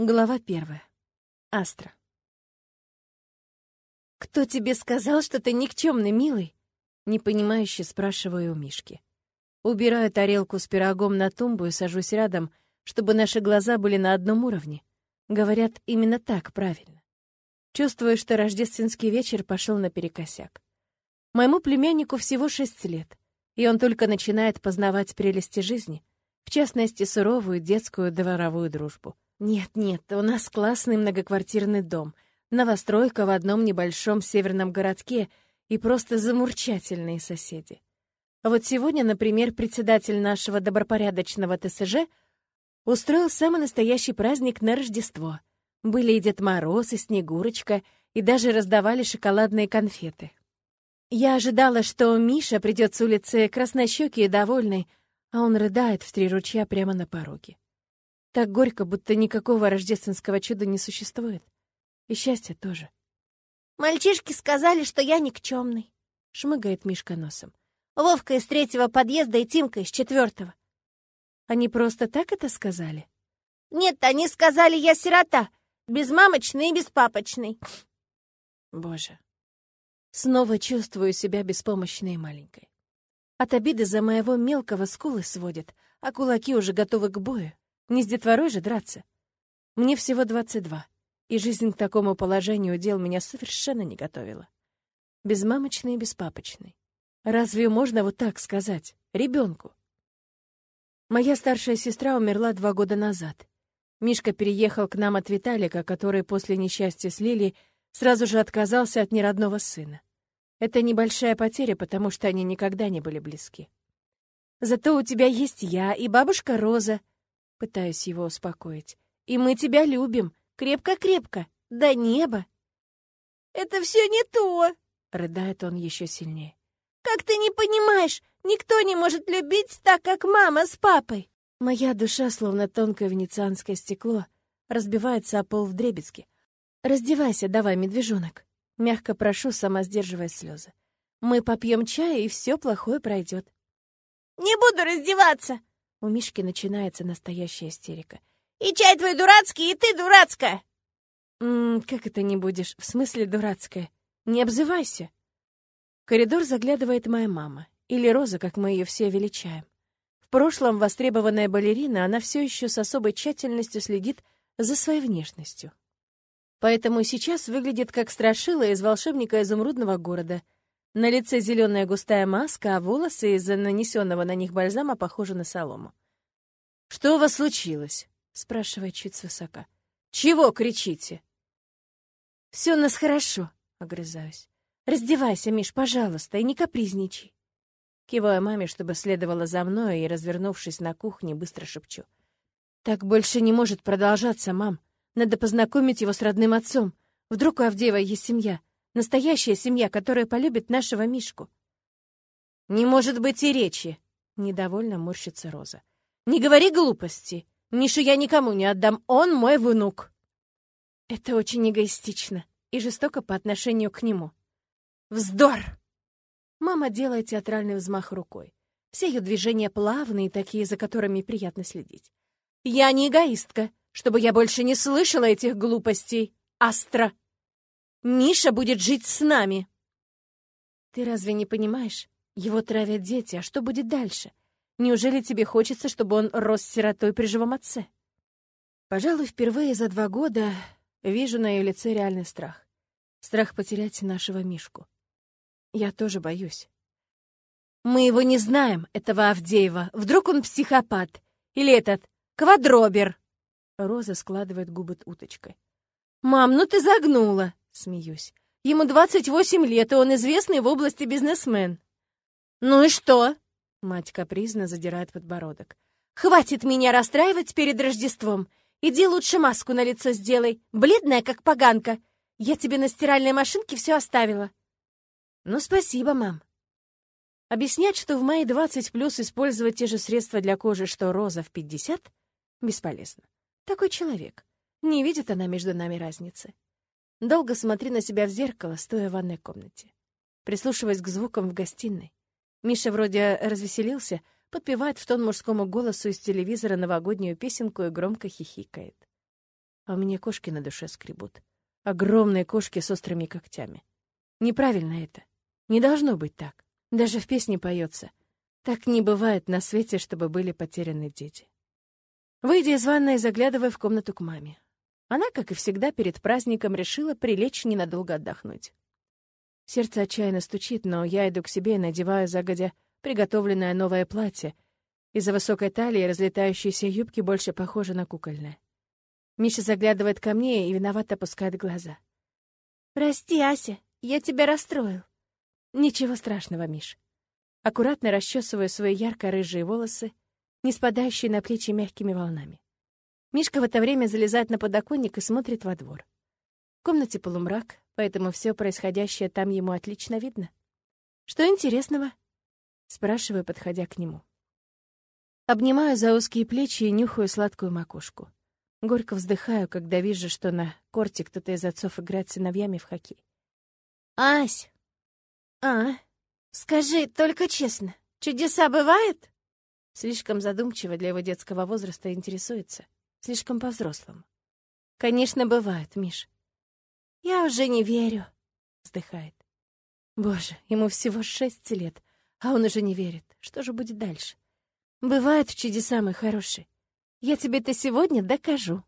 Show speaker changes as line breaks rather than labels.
Глава первая. Астра. «Кто тебе сказал, что ты никчемный, милый?» Непонимающе спрашиваю у Мишки. Убираю тарелку с пирогом на тумбу и сажусь рядом, чтобы наши глаза были на одном уровне. Говорят, именно так правильно. Чувствую, что рождественский вечер пошел наперекосяк. Моему племяннику всего шесть лет, и он только начинает познавать прелести жизни, в частности, суровую детскую дворовую дружбу — нет-нет, у нас классный многоквартирный дом, новостройка в одном небольшом северном городке и просто замурчательные соседи. Вот сегодня, например, председатель нашего добропорядочного ТСЖ устроил самый настоящий праздник на Рождество. Были и Дед Мороз, и Снегурочка, и даже раздавали шоколадные конфеты. Я ожидала, что Миша придет с улицы краснощекий и довольный, а он рыдает в три ручья прямо на пороге. Так горько, будто никакого рождественского чуда не существует. И счастья тоже.
«Мальчишки сказали, что я никчемный», — шмыгает Мишка носом. «Вовка из третьего подъезда и Тимка из четвертого.
Они просто так это сказали?
Нет, они сказали, я сирота, безмамочный и беспапочный.
Боже. Снова чувствую себя беспомощной и маленькой. От обиды за моего мелкого скулы сводит, а кулаки уже готовы к бою. Не с детворой же драться. Мне всего 22, и жизнь к такому положению дел меня совершенно не готовила. Безмамочный и беспапочный. Разве можно вот так сказать? Ребенку? Моя старшая сестра умерла два года назад. Мишка переехал к нам от Виталика, который после несчастья с Лили сразу же отказался от неродного сына. Это небольшая потеря, потому что они никогда не были близки. Зато у тебя есть я и бабушка Роза, Пытаюсь его успокоить. «И мы тебя любим. Крепко-крепко. До неба».
«Это все не то!»
— рыдает он еще сильнее.
«Как ты не понимаешь? Никто не может любить так, как мама с папой!»
Моя душа, словно тонкое венецианское стекло, разбивается о пол в дребезги. «Раздевайся, давай, медвежонок!» Мягко прошу, сама сдерживая слезы. «Мы попьем чая, и все плохое пройдет».
«Не буду раздеваться!»
У Мишки начинается настоящая истерика.
«И чай твой дурацкий, и ты дурацкая!»
«Ммм, как это не будешь? В смысле дурацкая? Не обзывайся!» В коридор заглядывает моя мама, или Роза, как мы ее все величаем. В прошлом востребованная балерина, она все еще с особой тщательностью следит за своей внешностью. Поэтому сейчас выглядит как страшила из волшебника изумрудного города — на лице зеленая густая маска, а волосы из-за нанесенного на них бальзама похожи на солому. «Что у вас случилось?» — спрашивает чуть свысока. «Чего кричите?» «Все у нас хорошо», — огрызаюсь. «Раздевайся, Миш, пожалуйста, и не капризничай». Киваю маме, чтобы следовала за мной, и, развернувшись на кухне, быстро шепчу. «Так больше не может продолжаться, мам. Надо познакомить его с родным отцом. Вдруг у Авдеева есть семья. Настоящая семья, которая полюбит нашего Мишку. «Не может быть и речи!» — недовольно морщится Роза. «Не говори глупости! Мишу я никому не отдам, он мой внук!» Это очень эгоистично и жестоко по отношению к нему. «Вздор!» Мама делает театральный взмах рукой. Все ее движения плавные, такие, за которыми приятно следить. «Я не эгоистка, чтобы я больше не слышала этих глупостей, Астра!» Миша будет жить с нами!» «Ты разве не понимаешь? Его травят дети, а что будет дальше? Неужели тебе хочется, чтобы он рос сиротой при живом отце?» Пожалуй, впервые за два года вижу на ее лице реальный страх. Страх потерять нашего Мишку. Я тоже боюсь. «Мы его не знаем, этого Авдеева. Вдруг он психопат? Или этот, квадробер?» Роза складывает губы уточкой. «Мам, ну ты загнула!» Смеюсь. Ему 28 лет, и он известный в области бизнесмен. «Ну и что?» Мать капризно задирает подбородок. «Хватит меня расстраивать перед Рождеством. Иди лучше маску на лицо сделай, бледная, как поганка. Я тебе на стиральной машинке все оставила». «Ну, спасибо, мам». Объяснять, что в мои 20 плюс использовать те же средства для кожи, что Роза в 50, бесполезно. Такой человек. Не видит она между нами разницы. Долго смотри на себя в зеркало, стоя в ванной комнате. Прислушиваясь к звукам в гостиной. Миша вроде развеселился, подпевает в тон мужскому голосу из телевизора новогоднюю песенку и громко хихикает. а меня кошки на душе скребут. Огромные кошки с острыми когтями. Неправильно это. Не должно быть так. Даже в песне поется. Так не бывает на свете, чтобы были потеряны дети. Выйдя из ванной, заглядывая в комнату к маме. Она, как и всегда, перед праздником решила прилечь ненадолго отдохнуть. Сердце отчаянно стучит, но я иду к себе и надеваю загодя приготовленное новое платье. Из-за высокой талии разлетающиеся юбки больше похожи на кукольное. Миша заглядывает ко мне и виновато опускает глаза.
«Прости, Ася, я тебя расстроил».
«Ничего страшного, Миш». Аккуратно расчесываю свои ярко-рыжие волосы, не спадающие на плечи мягкими волнами. Мишка в это время залезает на подоконник и смотрит во двор. В комнате полумрак, поэтому все происходящее там ему отлично видно. «Что интересного?» — спрашиваю, подходя к нему. Обнимаю за узкие плечи и нюхаю сладкую макушку. Горько вздыхаю, когда вижу, что на корте кто-то из отцов играет с сыновьями в хоккей.
«Ась!» «А? Скажи, только честно, чудеса бывают?»
Слишком задумчиво для его детского возраста интересуется. Слишком по-взрослому.
«Конечно, бывает, Миш». «Я уже не верю», — вздыхает.
«Боже, ему всего шесть лет, а он уже не верит. Что же будет дальше?»
«Бывают чудеса, мой хороший. Я тебе это сегодня докажу».